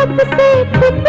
सबसे खुद